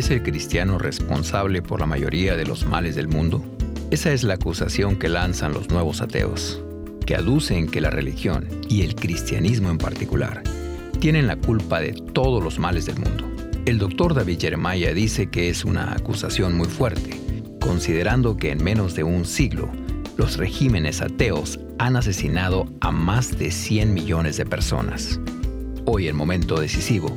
¿Es el cristiano responsable por la mayoría de los males del mundo? Esa es la acusación que lanzan los nuevos ateos, que aducen que la religión, y el cristianismo en particular, tienen la culpa de todos los males del mundo. El doctor David Jeremiah dice que es una acusación muy fuerte, considerando que en menos de un siglo, los regímenes ateos han asesinado a más de 100 millones de personas. Hoy, en momento decisivo,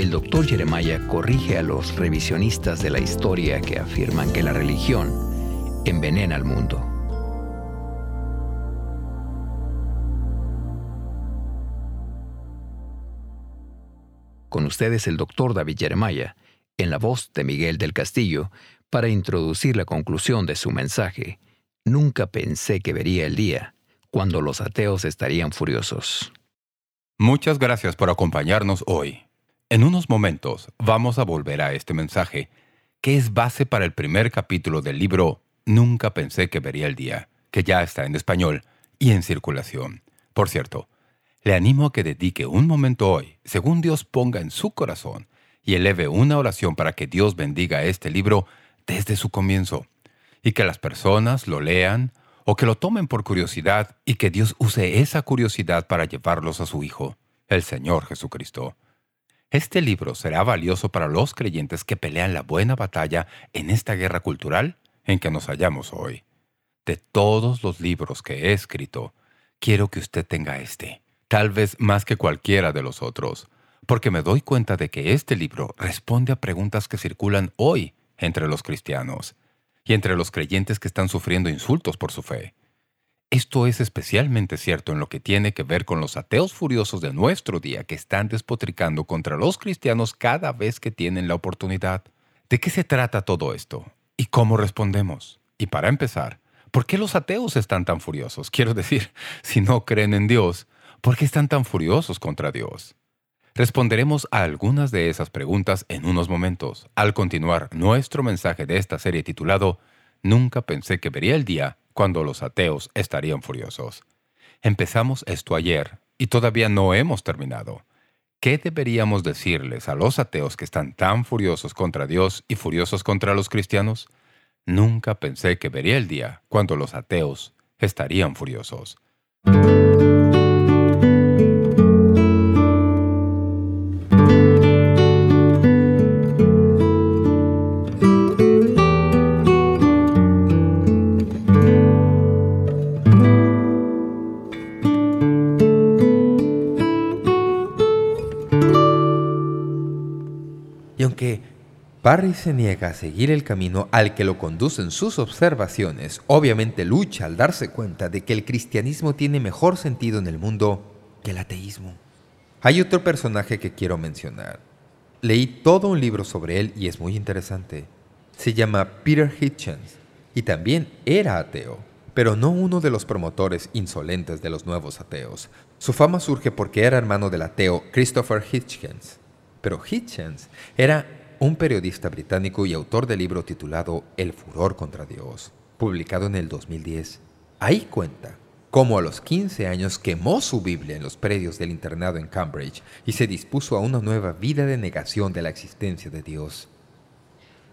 el doctor Jeremiah corrige a los revisionistas de la historia que afirman que la religión envenena al mundo. Con ustedes el doctor David Jeremiah, en la voz de Miguel del Castillo, para introducir la conclusión de su mensaje. Nunca pensé que vería el día cuando los ateos estarían furiosos. Muchas gracias por acompañarnos hoy. En unos momentos vamos a volver a este mensaje, que es base para el primer capítulo del libro Nunca pensé que vería el día, que ya está en español y en circulación. Por cierto, le animo a que dedique un momento hoy, según Dios ponga en su corazón, y eleve una oración para que Dios bendiga este libro desde su comienzo, y que las personas lo lean o que lo tomen por curiosidad y que Dios use esa curiosidad para llevarlos a su Hijo, el Señor Jesucristo. Este libro será valioso para los creyentes que pelean la buena batalla en esta guerra cultural en que nos hallamos hoy. De todos los libros que he escrito, quiero que usted tenga este, tal vez más que cualquiera de los otros, porque me doy cuenta de que este libro responde a preguntas que circulan hoy entre los cristianos y entre los creyentes que están sufriendo insultos por su fe. Esto es especialmente cierto en lo que tiene que ver con los ateos furiosos de nuestro día que están despotricando contra los cristianos cada vez que tienen la oportunidad. ¿De qué se trata todo esto? ¿Y cómo respondemos? Y para empezar, ¿por qué los ateos están tan furiosos? Quiero decir, si no creen en Dios, ¿por qué están tan furiosos contra Dios? Responderemos a algunas de esas preguntas en unos momentos, al continuar nuestro mensaje de esta serie titulado Nunca pensé que vería el día cuando los ateos estarían furiosos. Empezamos esto ayer y todavía no hemos terminado. ¿Qué deberíamos decirles a los ateos que están tan furiosos contra Dios y furiosos contra los cristianos? Nunca pensé que vería el día cuando los ateos estarían furiosos. Barry se niega a seguir el camino al que lo conducen sus observaciones. Obviamente lucha al darse cuenta de que el cristianismo tiene mejor sentido en el mundo que el ateísmo. Hay otro personaje que quiero mencionar. Leí todo un libro sobre él y es muy interesante. Se llama Peter Hitchens y también era ateo, pero no uno de los promotores insolentes de los nuevos ateos. Su fama surge porque era hermano del ateo Christopher Hitchens. Pero Hitchens era un periodista británico y autor del libro titulado El furor contra Dios, publicado en el 2010. Ahí cuenta cómo a los 15 años quemó su Biblia en los predios del internado en Cambridge y se dispuso a una nueva vida de negación de la existencia de Dios.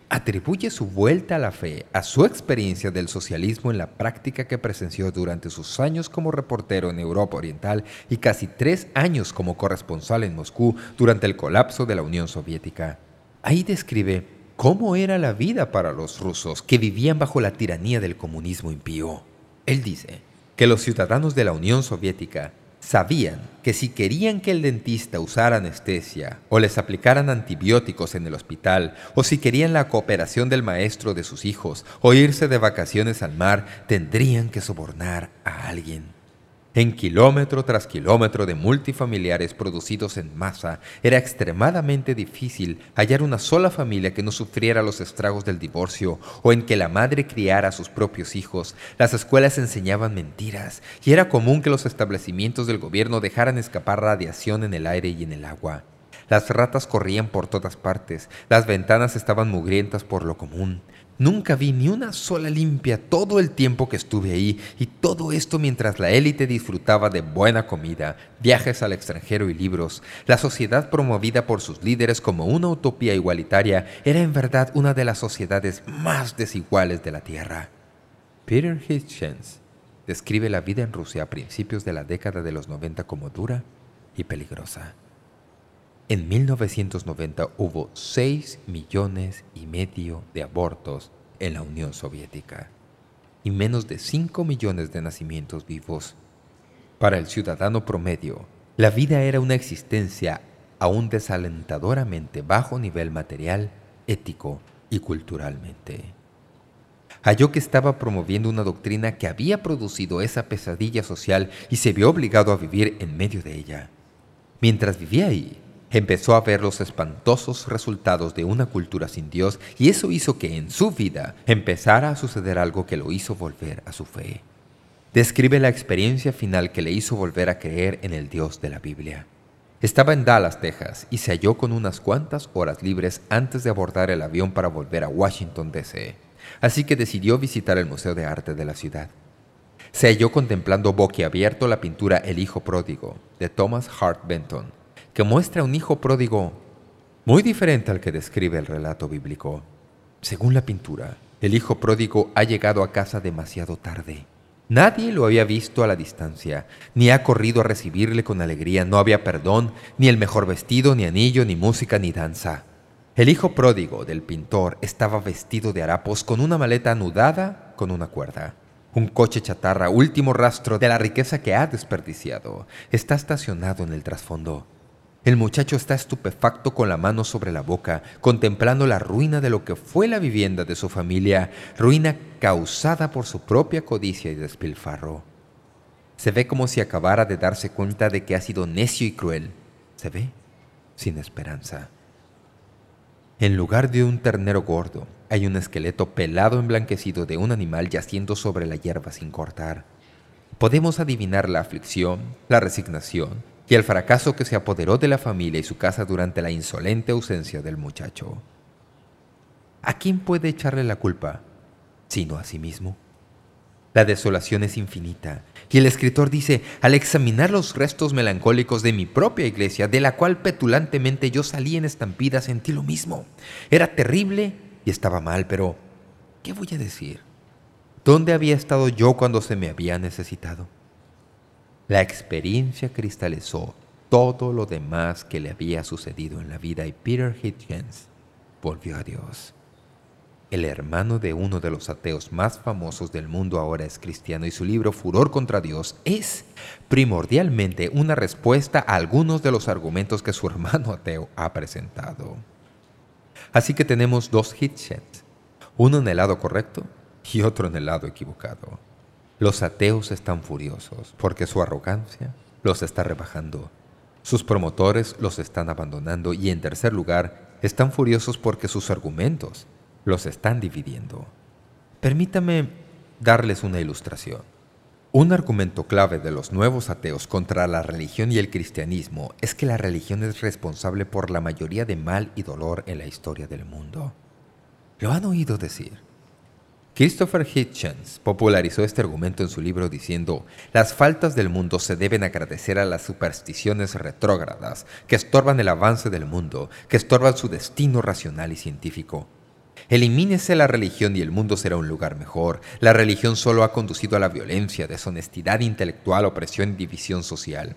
Atribuye su vuelta a la fe a su experiencia del socialismo en la práctica que presenció durante sus años como reportero en Europa Oriental y casi tres años como corresponsal en Moscú durante el colapso de la Unión Soviética. Ahí describe cómo era la vida para los rusos que vivían bajo la tiranía del comunismo impío. Él dice que los ciudadanos de la Unión Soviética sabían que si querían que el dentista usara anestesia o les aplicaran antibióticos en el hospital o si querían la cooperación del maestro de sus hijos o irse de vacaciones al mar, tendrían que sobornar a alguien. En kilómetro tras kilómetro de multifamiliares producidos en masa, era extremadamente difícil hallar una sola familia que no sufriera los estragos del divorcio o en que la madre criara a sus propios hijos. Las escuelas enseñaban mentiras y era común que los establecimientos del gobierno dejaran escapar radiación en el aire y en el agua. Las ratas corrían por todas partes. Las ventanas estaban mugrientas por lo común. Nunca vi ni una sola limpia todo el tiempo que estuve ahí, y todo esto mientras la élite disfrutaba de buena comida, viajes al extranjero y libros. La sociedad promovida por sus líderes como una utopía igualitaria era en verdad una de las sociedades más desiguales de la Tierra. Peter Hitchens describe la vida en Rusia a principios de la década de los 90 como dura y peligrosa. En 1990 hubo 6 millones y medio de abortos en la Unión Soviética y menos de 5 millones de nacimientos vivos. Para el ciudadano promedio, la vida era una existencia aún desalentadoramente bajo nivel material, ético y culturalmente. Halló que estaba promoviendo una doctrina que había producido esa pesadilla social y se vio obligado a vivir en medio de ella. Mientras vivía ahí, Empezó a ver los espantosos resultados de una cultura sin Dios y eso hizo que en su vida empezara a suceder algo que lo hizo volver a su fe. Describe la experiencia final que le hizo volver a creer en el Dios de la Biblia. Estaba en Dallas, Texas, y se halló con unas cuantas horas libres antes de abordar el avión para volver a Washington, D.C. Así que decidió visitar el Museo de Arte de la ciudad. Se halló contemplando boquiabierto la pintura El Hijo Pródigo, de Thomas Hart Benton, que muestra un hijo pródigo muy diferente al que describe el relato bíblico. Según la pintura, el hijo pródigo ha llegado a casa demasiado tarde. Nadie lo había visto a la distancia, ni ha corrido a recibirle con alegría. No había perdón, ni el mejor vestido, ni anillo, ni música, ni danza. El hijo pródigo del pintor estaba vestido de harapos con una maleta anudada con una cuerda. Un coche chatarra, último rastro de la riqueza que ha desperdiciado, está estacionado en el trasfondo. El muchacho está estupefacto con la mano sobre la boca, contemplando la ruina de lo que fue la vivienda de su familia, ruina causada por su propia codicia y despilfarro. Se ve como si acabara de darse cuenta de que ha sido necio y cruel. Se ve sin esperanza. En lugar de un ternero gordo, hay un esqueleto pelado emblanquecido de un animal yaciendo sobre la hierba sin cortar. Podemos adivinar la aflicción, la resignación, y el fracaso que se apoderó de la familia y su casa durante la insolente ausencia del muchacho. ¿A quién puede echarle la culpa, sino a sí mismo? La desolación es infinita, y el escritor dice, al examinar los restos melancólicos de mi propia iglesia, de la cual petulantemente yo salí en estampida, sentí lo mismo. Era terrible y estaba mal, pero ¿qué voy a decir? ¿Dónde había estado yo cuando se me había necesitado? La experiencia cristalizó todo lo demás que le había sucedido en la vida y Peter Hitchens volvió a Dios. El hermano de uno de los ateos más famosos del mundo ahora es cristiano y su libro Furor contra Dios es primordialmente una respuesta a algunos de los argumentos que su hermano ateo ha presentado. Así que tenemos dos Hitchens, uno en el lado correcto y otro en el lado equivocado. Los ateos están furiosos porque su arrogancia los está rebajando. Sus promotores los están abandonando y, en tercer lugar, están furiosos porque sus argumentos los están dividiendo. Permítame darles una ilustración. Un argumento clave de los nuevos ateos contra la religión y el cristianismo es que la religión es responsable por la mayoría de mal y dolor en la historia del mundo. ¿Lo han oído decir? Christopher Hitchens popularizó este argumento en su libro diciendo «Las faltas del mundo se deben agradecer a las supersticiones retrógradas que estorban el avance del mundo, que estorban su destino racional y científico». Elimínese la religión y el mundo será un lugar mejor. La religión solo ha conducido a la violencia, deshonestidad intelectual, opresión y división social.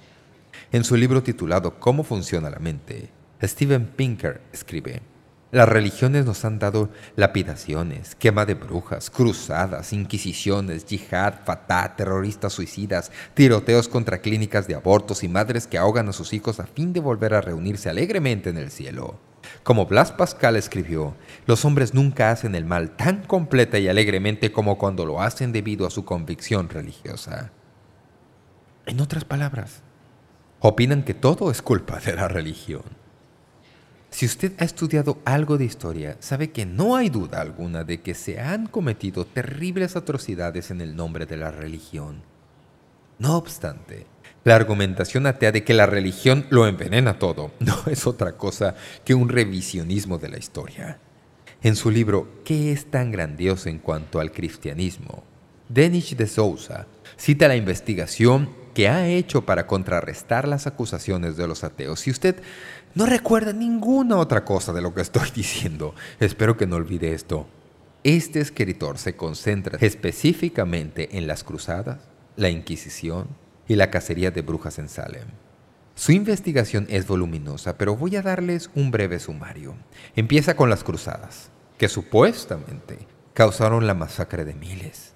En su libro titulado «¿Cómo funciona la mente?», Steven Pinker escribe las religiones nos han dado lapidaciones, quema de brujas, cruzadas, inquisiciones, yihad, fatá, terroristas suicidas, tiroteos contra clínicas de abortos y madres que ahogan a sus hijos a fin de volver a reunirse alegremente en el cielo. Como Blas Pascal escribió, los hombres nunca hacen el mal tan completa y alegremente como cuando lo hacen debido a su convicción religiosa. En otras palabras, opinan que todo es culpa de la religión. Si usted ha estudiado algo de historia, sabe que no hay duda alguna de que se han cometido terribles atrocidades en el nombre de la religión. No obstante, La argumentación atea de que la religión lo envenena todo no es otra cosa que un revisionismo de la historia. En su libro ¿Qué es tan grandioso en cuanto al cristianismo?, Denis de Souza cita la investigación que ha hecho para contrarrestar las acusaciones de los ateos. Si usted no recuerda ninguna otra cosa de lo que estoy diciendo, espero que no olvide esto. Este escritor se concentra específicamente en las cruzadas, la Inquisición y la cacería de brujas en Salem. Su investigación es voluminosa, pero voy a darles un breve sumario. Empieza con las cruzadas, que supuestamente causaron la masacre de miles.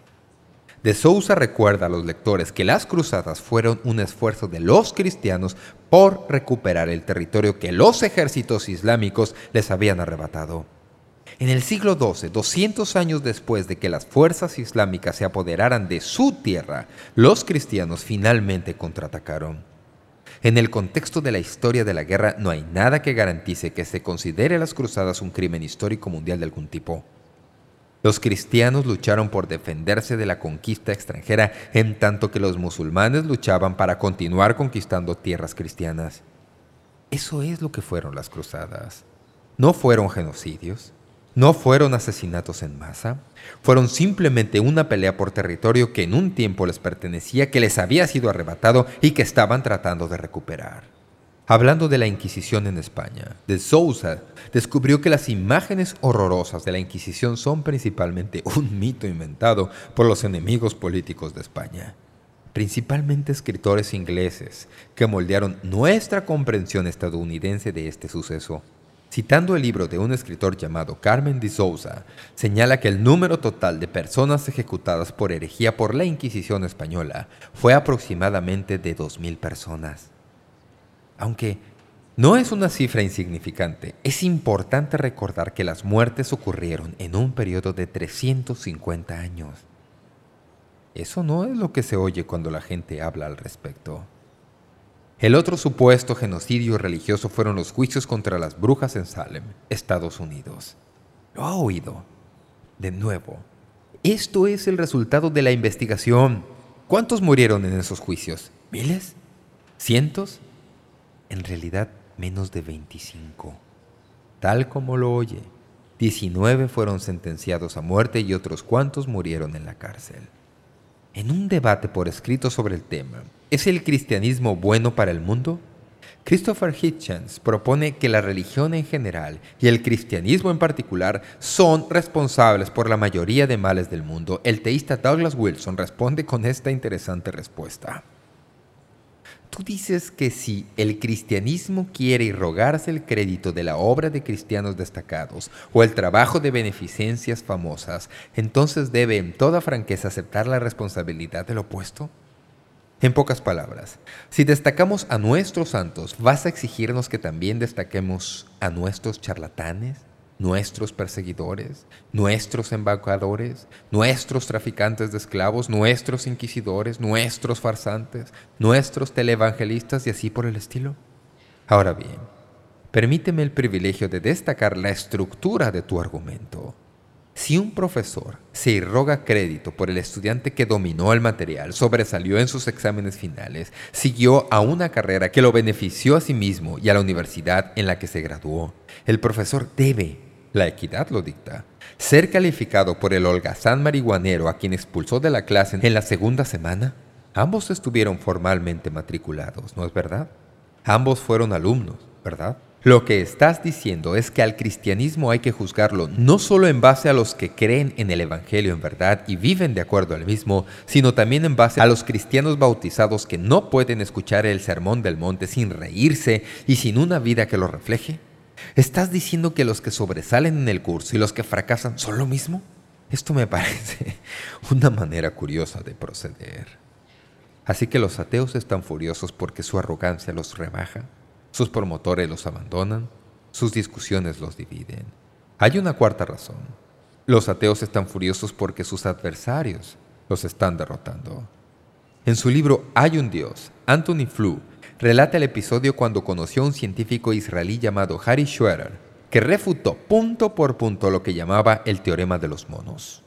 De Sousa recuerda a los lectores que las cruzadas fueron un esfuerzo de los cristianos por recuperar el territorio que los ejércitos islámicos les habían arrebatado. En el siglo XII, 200 años después de que las fuerzas islámicas se apoderaran de su tierra, los cristianos finalmente contraatacaron. En el contexto de la historia de la guerra no hay nada que garantice que se considere las cruzadas un crimen histórico mundial de algún tipo. Los cristianos lucharon por defenderse de la conquista extranjera, en tanto que los musulmanes luchaban para continuar conquistando tierras cristianas. Eso es lo que fueron las cruzadas. No fueron genocidios, no fueron asesinatos en masa, fueron simplemente una pelea por territorio que en un tiempo les pertenecía, que les había sido arrebatado y que estaban tratando de recuperar. Hablando de la Inquisición en España, de Sousa descubrió que las imágenes horrorosas de la Inquisición son principalmente un mito inventado por los enemigos políticos de España. Principalmente escritores ingleses que moldearon nuestra comprensión estadounidense de este suceso. Citando el libro de un escritor llamado Carmen de Sousa, señala que el número total de personas ejecutadas por herejía por la Inquisición española fue aproximadamente de 2.000 personas. Aunque no es una cifra insignificante, es importante recordar que las muertes ocurrieron en un periodo de 350 años. Eso no es lo que se oye cuando la gente habla al respecto. El otro supuesto genocidio religioso fueron los juicios contra las brujas en Salem, Estados Unidos. ¿Lo ha oído? De nuevo, esto es el resultado de la investigación. ¿Cuántos murieron en esos juicios? ¿Miles? ¿Cientos? En realidad menos de 25. Tal como lo oye, 19 fueron sentenciados a muerte y otros cuantos murieron en la cárcel. En un debate por escrito sobre el tema, ¿es el cristianismo bueno para el mundo? Christopher Hitchens propone que la religión en general y el cristianismo en particular son responsables por la mayoría de males del mundo. El teísta Douglas Wilson responde con esta interesante respuesta. Tú dices que si el cristianismo quiere irrogarse el crédito de la obra de cristianos destacados o el trabajo de beneficencias famosas, entonces debe en toda franqueza aceptar la responsabilidad del opuesto. En pocas palabras, si destacamos a nuestros santos, ¿vas a exigirnos que también destaquemos a nuestros charlatanes? Nuestros perseguidores, nuestros embaucadores, nuestros traficantes de esclavos, nuestros inquisidores, nuestros farsantes, nuestros televangelistas y así por el estilo? Ahora bien, permíteme el privilegio de destacar la estructura de tu argumento. Si un profesor se irroga crédito por el estudiante que dominó el material, sobresalió en sus exámenes finales, siguió a una carrera que lo benefició a sí mismo y a la universidad en la que se graduó, el profesor debe la equidad lo dicta. Ser calificado por el holgazán marihuanero a quien expulsó de la clase en la segunda semana, ambos estuvieron formalmente matriculados, ¿no es verdad? Ambos fueron alumnos, ¿verdad? Lo que estás diciendo es que al cristianismo hay que juzgarlo no solo en base a los que creen en el Evangelio en verdad y viven de acuerdo al mismo, sino también en base a los cristianos bautizados que no pueden escuchar el sermón del monte sin reírse y sin una vida que lo refleje. ¿Estás diciendo que los que sobresalen en el curso y los que fracasan son lo mismo? Esto me parece una manera curiosa de proceder. Así que los ateos están furiosos porque su arrogancia los rebaja, sus promotores los abandonan, sus discusiones los dividen. Hay una cuarta razón. Los ateos están furiosos porque sus adversarios los están derrotando. En su libro Hay un Dios, Anthony Flew relata el episodio cuando conoció a un científico israelí llamado Harry Schwerer, que refutó punto por punto lo que llamaba el teorema de los monos.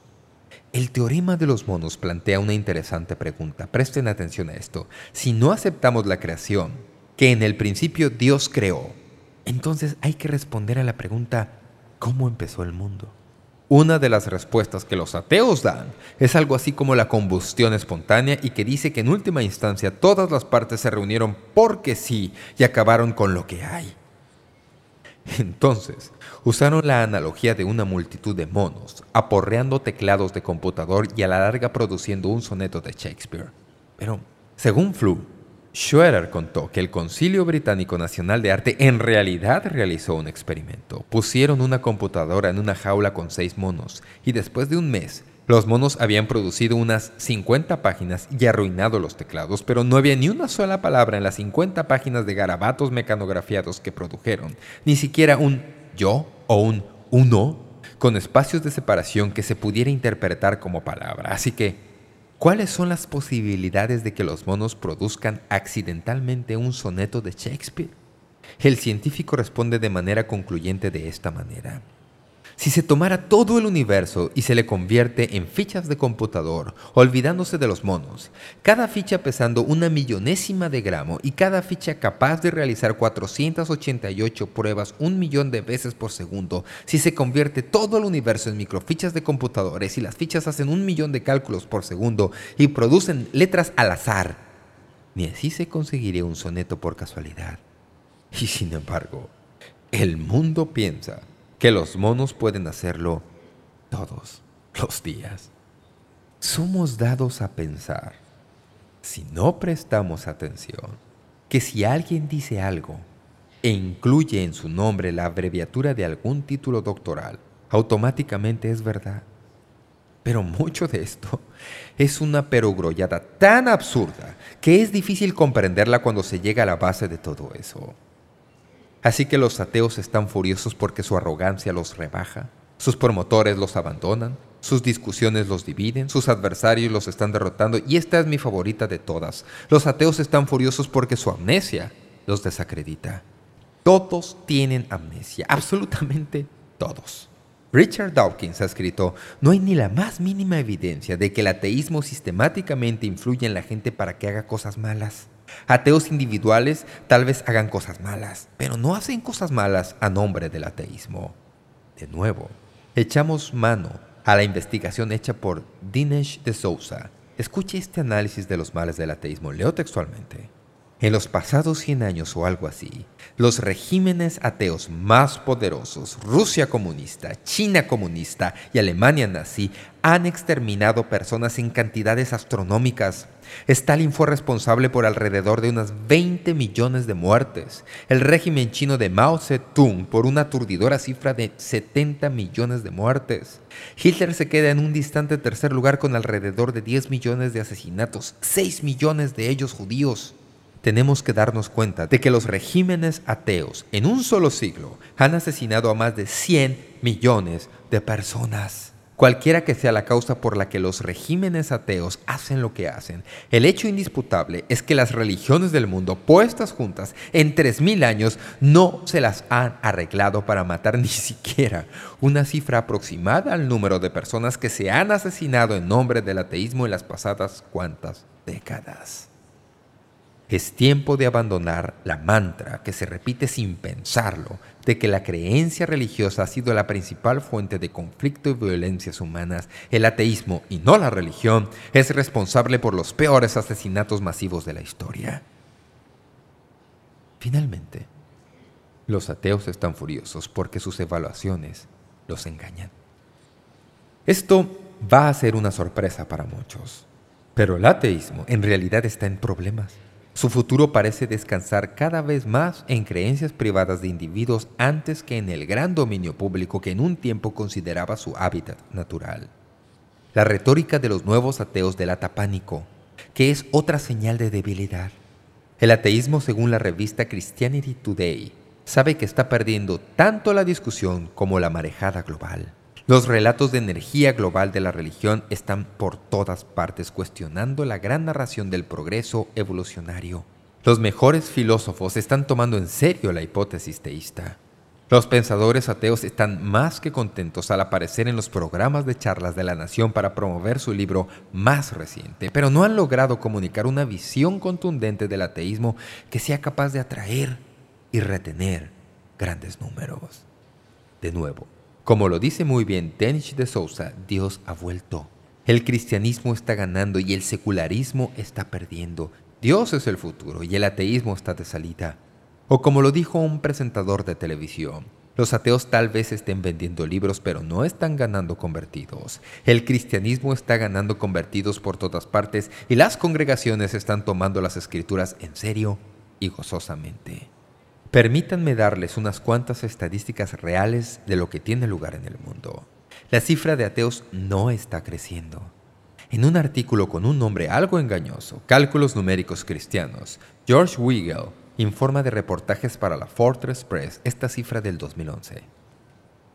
El teorema de los monos plantea una interesante pregunta. Presten atención a esto. Si no aceptamos la creación, que en el principio Dios creó, entonces hay que responder a la pregunta ¿cómo empezó el mundo? Una de las respuestas que los ateos dan es algo así como la combustión espontánea y que dice que en última instancia todas las partes se reunieron porque sí y acabaron con lo que hay. Entonces, usaron la analogía de una multitud de monos, aporreando teclados de computador y a la larga produciendo un soneto de Shakespeare. Pero, según Flu, Schroeder contó que el Concilio Británico Nacional de Arte en realidad realizó un experimento. Pusieron una computadora en una jaula con seis monos y después de un mes los monos habían producido unas 50 páginas y arruinado los teclados, pero no había ni una sola palabra en las 50 páginas de garabatos mecanografiados que produjeron, ni siquiera un yo o un uno con espacios de separación que se pudiera interpretar como palabra. Así que, ¿cuáles son las posibilidades de que los monos produzcan accidentalmente un soneto de Shakespeare? El científico responde de manera concluyente de esta manera. Si se tomara todo el universo y se le convierte en fichas de computador, olvidándose de los monos, cada ficha pesando una millonésima de gramo y cada ficha capaz de realizar 488 pruebas un millón de veces por segundo, si se convierte todo el universo en microfichas de computadores y las fichas hacen un millón de cálculos por segundo y producen letras al azar, ni así se conseguiría un soneto por casualidad. Y sin embargo, el mundo piensa que los monos pueden hacerlo todos los días. Somos dados a pensar, si no prestamos atención, que si alguien dice algo e incluye en su nombre la abreviatura de algún título doctoral, automáticamente es verdad. Pero mucho de esto es una perogrollada tan absurda que es difícil comprenderla cuando se llega a la base de todo eso. Así que los ateos están furiosos porque su arrogancia los rebaja, sus promotores los abandonan, sus discusiones los dividen, sus adversarios los están derrotando y esta es mi favorita de todas. Los ateos están furiosos porque su amnesia los desacredita. Todos tienen amnesia, absolutamente todos. Richard Dawkins ha escrito, no hay ni la más mínima evidencia de que el ateísmo sistemáticamente influye en la gente para que haga cosas malas. Ateos individuales tal vez hagan cosas malas, pero no hacen cosas malas a nombre del ateísmo. De nuevo, echamos mano a la investigación hecha por Dinesh de Souza. Escuche este análisis de los males del ateísmo. Leo textualmente. En los pasados 100 años o algo así, los regímenes ateos más poderosos, Rusia comunista, China comunista y Alemania nazi, han exterminado personas en cantidades astronómicas. Stalin fue responsable por alrededor de unas 20 millones de muertes. El régimen chino de Mao Zedong por una aturdidora cifra de 70 millones de muertes. Hitler se queda en un distante tercer lugar con alrededor de 10 millones de asesinatos, 6 millones de ellos judíos tenemos que darnos cuenta de que los regímenes ateos en un solo siglo han asesinado a más de 100 millones de personas. Cualquiera que sea la causa por la que los regímenes ateos hacen lo que hacen, el hecho indisputable es que las religiones del mundo puestas juntas en 3.000 años no se las han arreglado para matar ni siquiera una cifra aproximada al número de personas que se han asesinado en nombre del ateísmo en las pasadas cuantas décadas. Es tiempo de abandonar la mantra que se repite sin pensarlo de que la creencia religiosa ha sido la principal fuente de conflicto y violencias humanas. El ateísmo, y no la religión, es responsable por los peores asesinatos masivos de la historia. Finalmente, los ateos están furiosos porque sus evaluaciones los engañan. Esto va a ser una sorpresa para muchos, pero el ateísmo en realidad está en problemas. Su futuro parece descansar cada vez más en creencias privadas de individuos antes que en el gran dominio público que en un tiempo consideraba su hábitat natural. La retórica de los nuevos ateos delata pánico, que es otra señal de debilidad. El ateísmo, según la revista Christianity Today, sabe que está perdiendo tanto la discusión como la marejada global. Los relatos de energía global de la religión están por todas partes cuestionando la gran narración del progreso evolucionario. Los mejores filósofos están tomando en serio la hipótesis teísta. Los pensadores ateos están más que contentos al aparecer en los programas de charlas de la nación para promover su libro más reciente, pero no han logrado comunicar una visión contundente del ateísmo que sea capaz de atraer y retener grandes números. De nuevo, como lo dice muy bien Tenich de Sousa, Dios ha vuelto. El cristianismo está ganando y el secularismo está perdiendo. Dios es el futuro y el ateísmo está de salida. O como lo dijo un presentador de televisión, los ateos tal vez estén vendiendo libros, pero no están ganando convertidos. El cristianismo está ganando convertidos por todas partes y las congregaciones están tomando las escrituras en serio y gozosamente. Permítanme darles unas cuantas estadísticas reales de lo que tiene lugar en el mundo. La cifra de ateos no está creciendo. En un artículo con un nombre algo engañoso, Cálculos Numéricos Cristianos, George Weigel informa de reportajes para la Fortress Press esta cifra del 2011.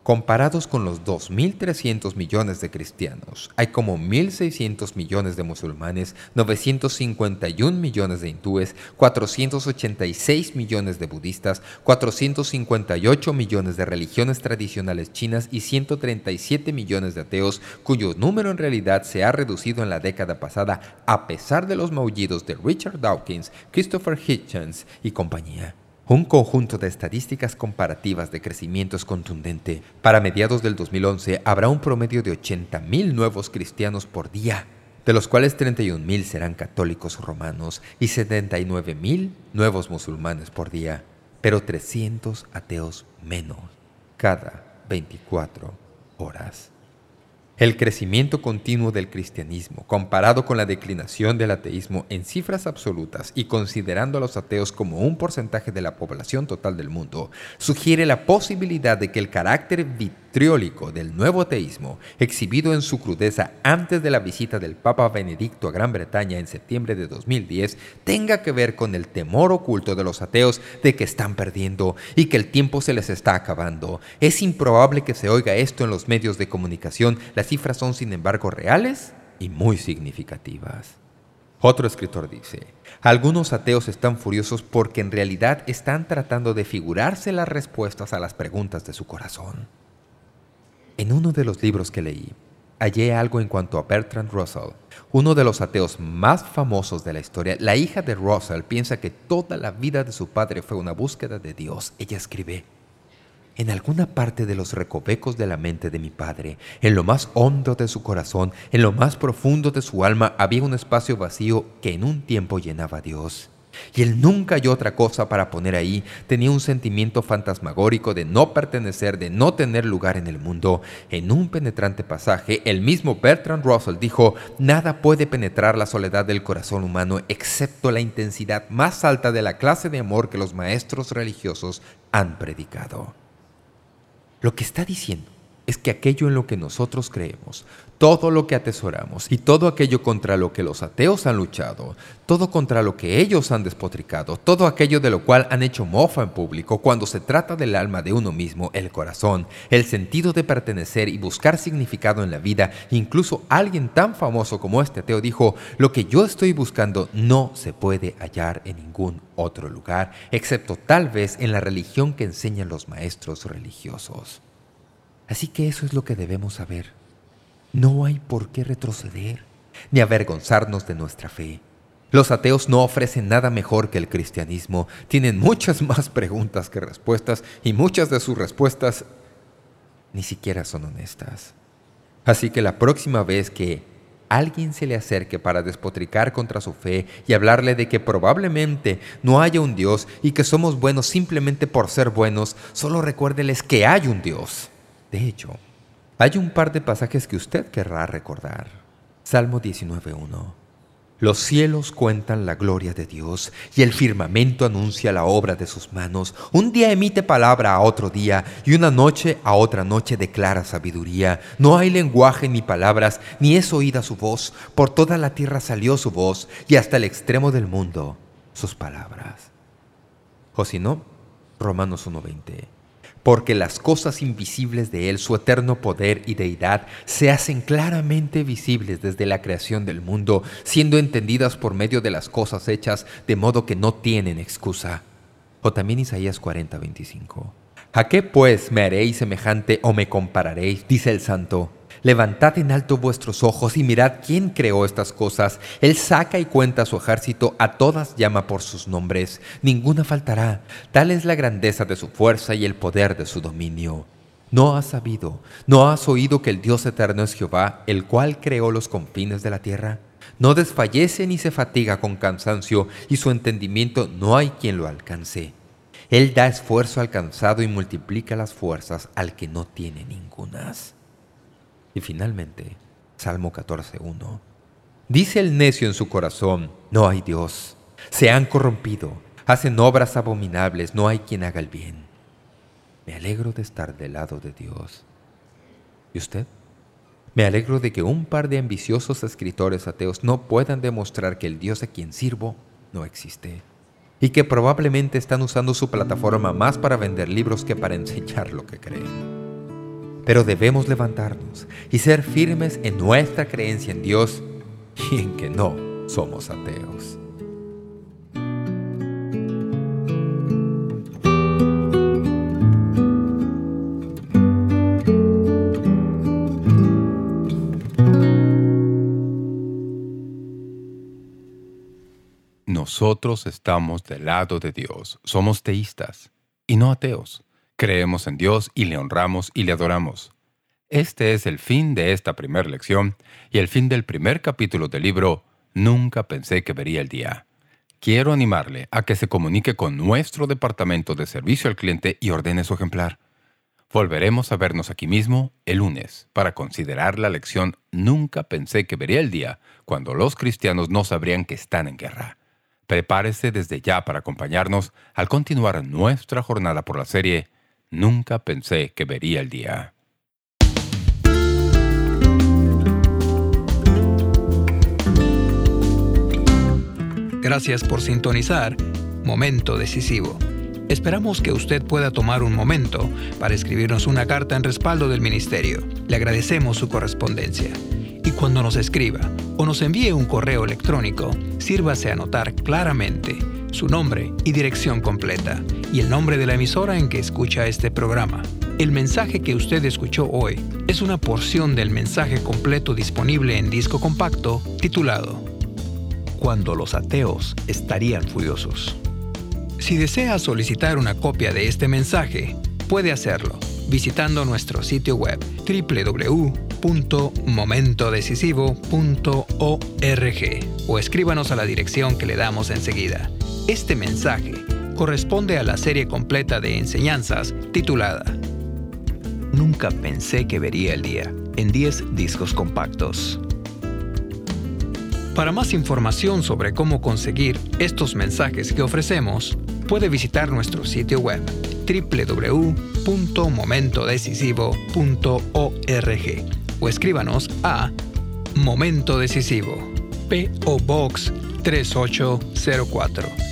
Comparados con los 2.300 millones de cristianos, hay como 1.600 millones de musulmanes, 951 millones de hindúes, 486 millones de budistas, 458 millones de religiones tradicionales chinas y 137 millones de ateos, cuyo número en realidad se ha reducido en la década pasada a pesar de los maullidos de Richard Dawkins, Christopher Hitchens y compañía. Un conjunto de estadísticas comparativas de crecimiento es contundente. Para mediados del 2011 habrá un promedio de 80.000 nuevos cristianos por día, de los cuales 31.000 serán católicos romanos y 79.000 nuevos musulmanes por día, pero 300 ateos menos cada 24 horas. El crecimiento continuo del cristianismo, comparado con la declinación del ateísmo en cifras absolutas y considerando a los ateos como un porcentaje de la población total del mundo, sugiere la posibilidad de que el carácter vitriólico del nuevo ateísmo, exhibido en su crudeza antes de la visita del Papa Benedicto a Gran Bretaña en septiembre de 2010, tenga que ver con el temor oculto de los ateos de que están perdiendo y que el tiempo se les está acabando. Es improbable que se oiga esto en los medios de comunicación, las cifras son sin embargo reales y muy significativas. Otro escritor dice, algunos ateos están furiosos porque en realidad están tratando de figurarse las respuestas a las preguntas de su corazón. En uno de los libros que leí, hallé algo en cuanto a Bertrand Russell, uno de los ateos más famosos de la historia. La hija de Russell piensa que toda la vida de su padre fue una búsqueda de Dios. Ella escribe, en alguna parte de los recovecos de la mente de mi padre, en lo más hondo de su corazón, en lo más profundo de su alma, había un espacio vacío que en un tiempo llenaba a Dios. Y él nunca halló otra cosa para poner ahí. Tenía un sentimiento fantasmagórico de no pertenecer, de no tener lugar en el mundo. En un penetrante pasaje, el mismo Bertrand Russell dijo, «Nada puede penetrar la soledad del corazón humano excepto la intensidad más alta de la clase de amor que los maestros religiosos han predicado». Lo que está diciendo es que aquello en lo que nosotros creemos, todo lo que atesoramos y todo aquello contra lo que los ateos han luchado, todo contra lo que ellos han despotricado, todo aquello de lo cual han hecho mofa en público cuando se trata del alma de uno mismo, el corazón, el sentido de pertenecer y buscar significado en la vida, incluso alguien tan famoso como este ateo dijo, lo que yo estoy buscando no se puede hallar en ningún otro lugar, excepto tal vez en la religión que enseñan los maestros religiosos. Así que eso es lo que debemos saber. No hay por qué retroceder, ni avergonzarnos de nuestra fe. Los ateos no ofrecen nada mejor que el cristianismo. Tienen muchas más preguntas que respuestas, y muchas de sus respuestas ni siquiera son honestas. Así que la próxima vez que alguien se le acerque para despotricar contra su fe y hablarle de que probablemente no haya un Dios y que somos buenos simplemente por ser buenos, solo recuérdeles que hay un Dios. De hecho, hay un par de pasajes que usted querrá recordar. Salmo 19.1 Los cielos cuentan la gloria de Dios y el firmamento anuncia la obra de sus manos. Un día emite palabra a otro día y una noche a otra noche declara sabiduría. No hay lenguaje ni palabras, ni es oída su voz. Por toda la tierra salió su voz y hasta el extremo del mundo sus palabras. O si no, Romanos 1.20 porque las cosas invisibles de Él, su eterno poder y deidad, se hacen claramente visibles desde la creación del mundo, siendo entendidas por medio de las cosas hechas, de modo que no tienen excusa. O también Isaías 40, 25. ¿A qué pues me haréis semejante o me compararéis? Dice el santo. Levantad en alto vuestros ojos y mirad quién creó estas cosas. Él saca y cuenta su ejército, a todas llama por sus nombres. Ninguna faltará. Tal es la grandeza de su fuerza y el poder de su dominio. ¿No has sabido, no has oído que el Dios eterno es Jehová, el cual creó los confines de la tierra? No desfallece ni se fatiga con cansancio, y su entendimiento no hay quien lo alcance. Él da esfuerzo al cansado y multiplica las fuerzas al que no tiene ningunas. Y finalmente, Salmo 14.1. Dice el necio en su corazón, no hay Dios. Se han corrompido, hacen obras abominables, no hay quien haga el bien. Me alegro de estar del lado de Dios. ¿Y usted? Me alegro de que un par de ambiciosos escritores ateos no puedan demostrar que el Dios a quien sirvo no existe y que probablemente están usando su plataforma más para vender libros que para enseñar lo que creen. Pero debemos levantarnos y ser firmes en nuestra creencia en Dios y en que no somos ateos. Nosotros estamos del lado de Dios, somos teístas y no ateos. Creemos en Dios y le honramos y le adoramos. Este es el fin de esta primera lección y el fin del primer capítulo del libro Nunca pensé que vería el día. Quiero animarle a que se comunique con nuestro departamento de servicio al cliente y ordene su ejemplar. Volveremos a vernos aquí mismo el lunes para considerar la lección Nunca pensé que vería el día cuando los cristianos no sabrían que están en guerra. Prepárese desde ya para acompañarnos al continuar nuestra jornada por la serie Nunca pensé que vería el día. Gracias por sintonizar Momento Decisivo. Esperamos que usted pueda tomar un momento para escribirnos una carta en respaldo del Ministerio. Le agradecemos su correspondencia. Y cuando nos escriba o nos envíe un correo electrónico, sírvase a anotar claramente su nombre y dirección completa, y el nombre de la emisora en que escucha este programa. El mensaje que usted escuchó hoy es una porción del mensaje completo disponible en disco compacto titulado Cuando los ateos estarían furiosos. Si desea solicitar una copia de este mensaje, puede hacerlo visitando nuestro sitio web www.momentodecisivo.org o escríbanos a la dirección que le damos enseguida. Este mensaje corresponde a la serie completa de enseñanzas titulada Nunca pensé que vería el día en 10 discos compactos. Para más información sobre cómo conseguir estos mensajes que ofrecemos, puede visitar nuestro sitio web www.momentodecisivo.org o escríbanos a Momento Decisivo, P.O. Box 3804